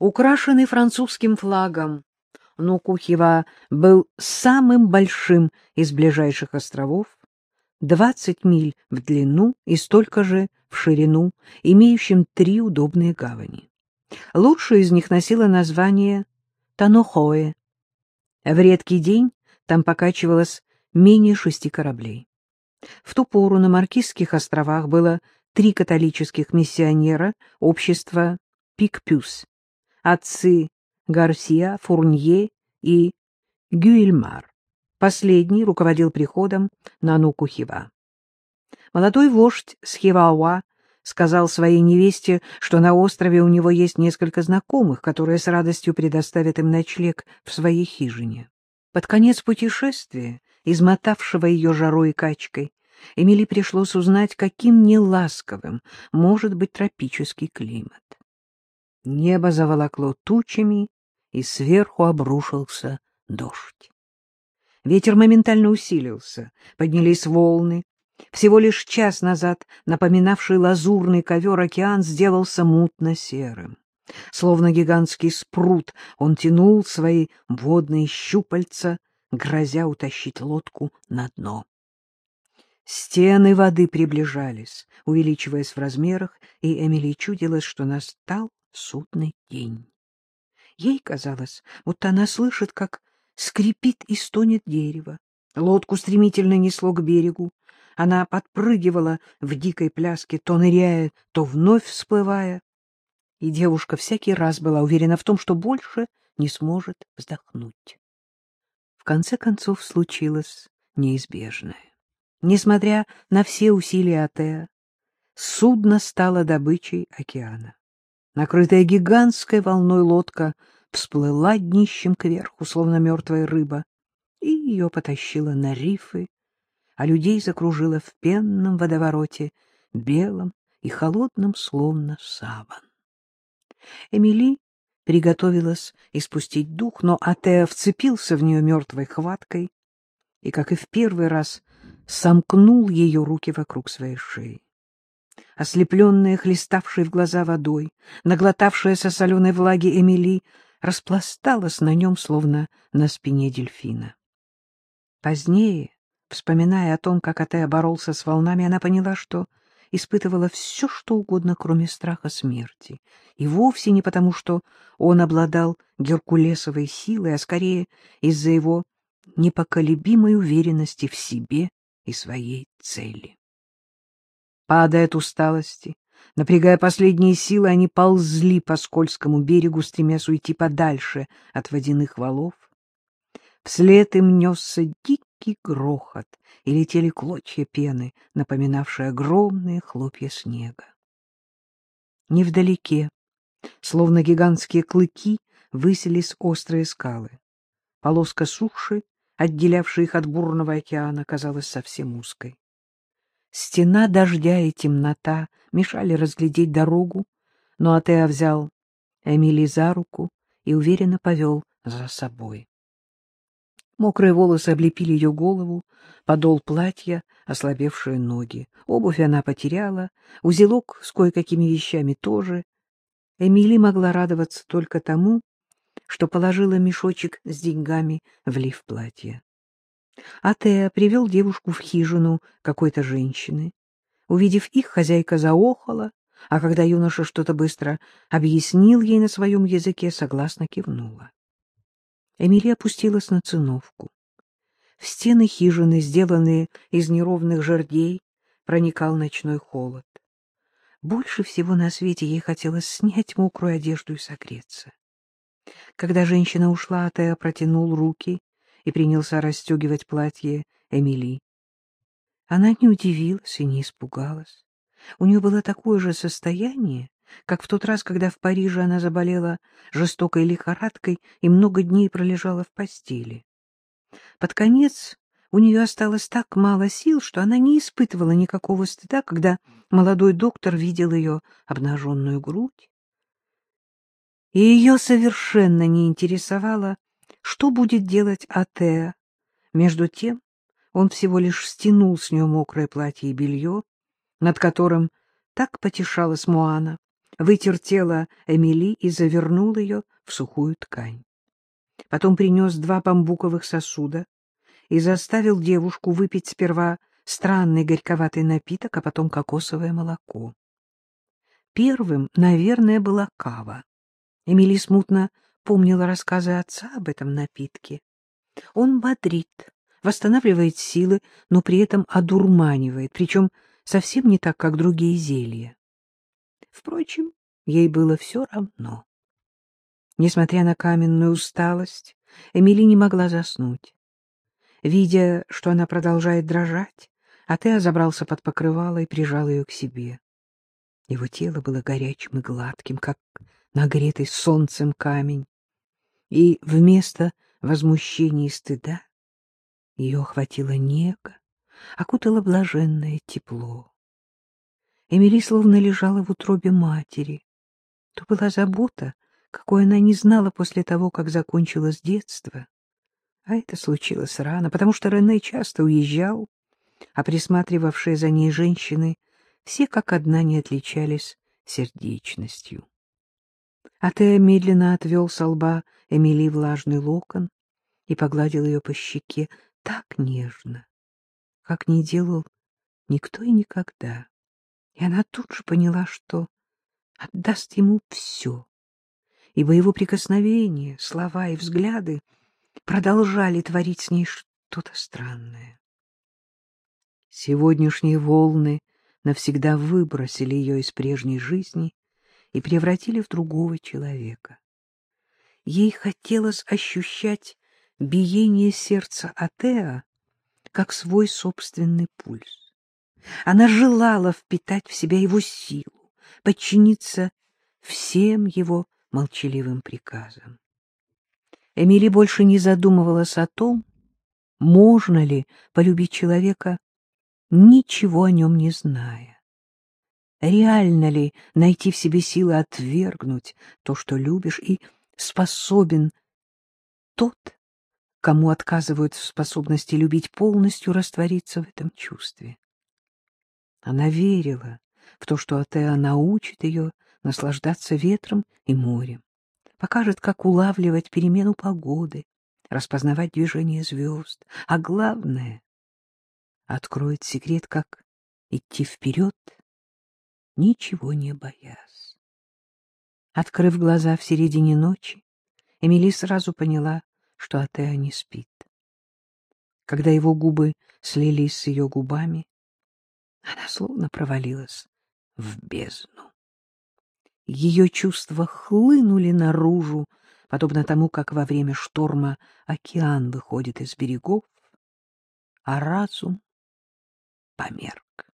Украшенный французским флагом, Нукухева был самым большим из ближайших островов, 20 миль в длину и столько же в ширину, имеющим три удобные гавани. Лучшая из них носила название Танохое. В редкий день там покачивалось менее шести кораблей. В ту пору на Маркизских островах было три католических миссионера общества Пикпюс, отцы Гарсия, Фурнье и Гюильмар. Последний руководил приходом на Нукухива. Молодой вождь Схивауа сказал своей невесте, что на острове у него есть несколько знакомых, которые с радостью предоставят им ночлег в своей хижине. Под конец путешествия, измотавшего ее жарой и качкой, Эмили пришлось узнать, каким неласковым может быть тропический климат. Небо заволокло тучами, и сверху обрушился дождь. Ветер моментально усилился, поднялись волны. Всего лишь час назад напоминавший лазурный ковер океан сделался мутно-серым. Словно гигантский спрут, он тянул свои водные щупальца, грозя утащить лодку на дно. Стены воды приближались, увеличиваясь в размерах, и Эмили чудилось, что настал судный день. Ей казалось, будто она слышит, как скрипит и стонет дерево. Лодку стремительно несло к берегу. Она подпрыгивала в дикой пляске, то ныряя, то вновь всплывая. И девушка всякий раз была уверена в том, что больше не сможет вздохнуть. В конце концов случилось неизбежное. Несмотря на все усилия Атеа, судно стало добычей океана. Накрытая гигантской волной лодка всплыла днищем кверху, словно мертвая рыба, и ее потащило на рифы, а людей закружило в пенном водовороте, белом и холодном, словно саван. Эмили приготовилась испустить дух, но Атеа вцепился в нее мертвой хваткой и, как и в первый раз, сомкнул ее руки вокруг своей шеи ослепленная, хлеставшей в глаза водой, наглотавшаяся соленой влаги Эмили, распласталась на нем, словно на спине дельфина. Позднее, вспоминая о том, как Атея боролся с волнами, она поняла, что испытывала все, что угодно, кроме страха смерти, и вовсе не потому, что он обладал геркулесовой силой, а скорее из-за его непоколебимой уверенности в себе и своей цели. Падая от усталости, напрягая последние силы, они ползли по скользкому берегу, стремясь уйти подальше от водяных валов. Вслед им несся дикий грохот, и летели клочья пены, напоминавшие огромные хлопья снега. Невдалеке, словно гигантские клыки, высились острые скалы. Полоска суши, отделявшая их от бурного океана, казалась совсем узкой. Стена дождя и темнота мешали разглядеть дорогу, но Атеа взял Эмили за руку и уверенно повел за собой. Мокрые волосы облепили ее голову, подол платья, ослабевшие ноги. Обувь она потеряла, узелок с кое-какими вещами тоже. Эмили могла радоваться только тому, что положила мешочек с деньгами в лиф платья. Атеа привел девушку в хижину какой-то женщины. Увидев их, хозяйка заохала, а когда юноша что-то быстро объяснил ей на своем языке, согласно кивнула. Эмилия опустилась на циновку. В стены хижины, сделанные из неровных жердей, проникал ночной холод. Больше всего на свете ей хотелось снять мокрую одежду и согреться. Когда женщина ушла, Атеа протянул руки и принялся расстегивать платье Эмили. Она не удивилась и не испугалась. У нее было такое же состояние, как в тот раз, когда в Париже она заболела жестокой лихорадкой и много дней пролежала в постели. Под конец у нее осталось так мало сил, что она не испытывала никакого стыда, когда молодой доктор видел ее обнаженную грудь. И ее совершенно не интересовало, что будет делать Атеа? Между тем он всего лишь стянул с нее мокрое платье и белье, над которым так потешалась Муана, вытер тело Эмили и завернул ее в сухую ткань. Потом принес два бамбуковых сосуда и заставил девушку выпить сперва странный горьковатый напиток, а потом кокосовое молоко. Первым, наверное, была кава. Эмили смутно помнила рассказы отца об этом напитке. Он бодрит, восстанавливает силы, но при этом одурманивает, причем совсем не так, как другие зелья. Впрочем, ей было все равно. Несмотря на каменную усталость, Эмили не могла заснуть. Видя, что она продолжает дрожать, Атеа забрался под покрывало и прижал ее к себе. Его тело было горячим и гладким, как нагретый солнцем камень, и вместо возмущения и стыда ее охватила нега, окутало блаженное тепло. Эмили словно лежала в утробе матери. То была забота, какой она не знала после того, как закончилось детство. А это случилось рано, потому что Рене часто уезжал, а присматривавшие за ней женщины все как одна не отличались сердечностью. Атеа медленно отвел со лба Эмили влажный локон и погладил ее по щеке так нежно, как не делал никто и никогда. И она тут же поняла, что отдаст ему все, ибо его прикосновения, слова и взгляды продолжали творить с ней что-то странное. Сегодняшние волны навсегда выбросили ее из прежней жизни и превратили в другого человека. Ей хотелось ощущать биение сердца Атеа как свой собственный пульс. Она желала впитать в себя его силу, подчиниться всем его молчаливым приказам. Эмили больше не задумывалась о том, можно ли полюбить человека, ничего о нем не зная. Реально ли найти в себе силы отвергнуть то, что любишь, и способен тот, кому отказывают в способности любить, полностью раствориться в этом чувстве. Она верила в то, что Атеа научит ее наслаждаться ветром и морем, покажет, как улавливать перемену погоды, распознавать движение звезд, а главное — откроет секрет, как идти вперед, ничего не боясь. Открыв глаза в середине ночи, Эмили сразу поняла, что Атеа не спит. Когда его губы слились с ее губами, она словно провалилась в бездну. Ее чувства хлынули наружу, подобно тому, как во время шторма океан выходит из берегов, а разум померк.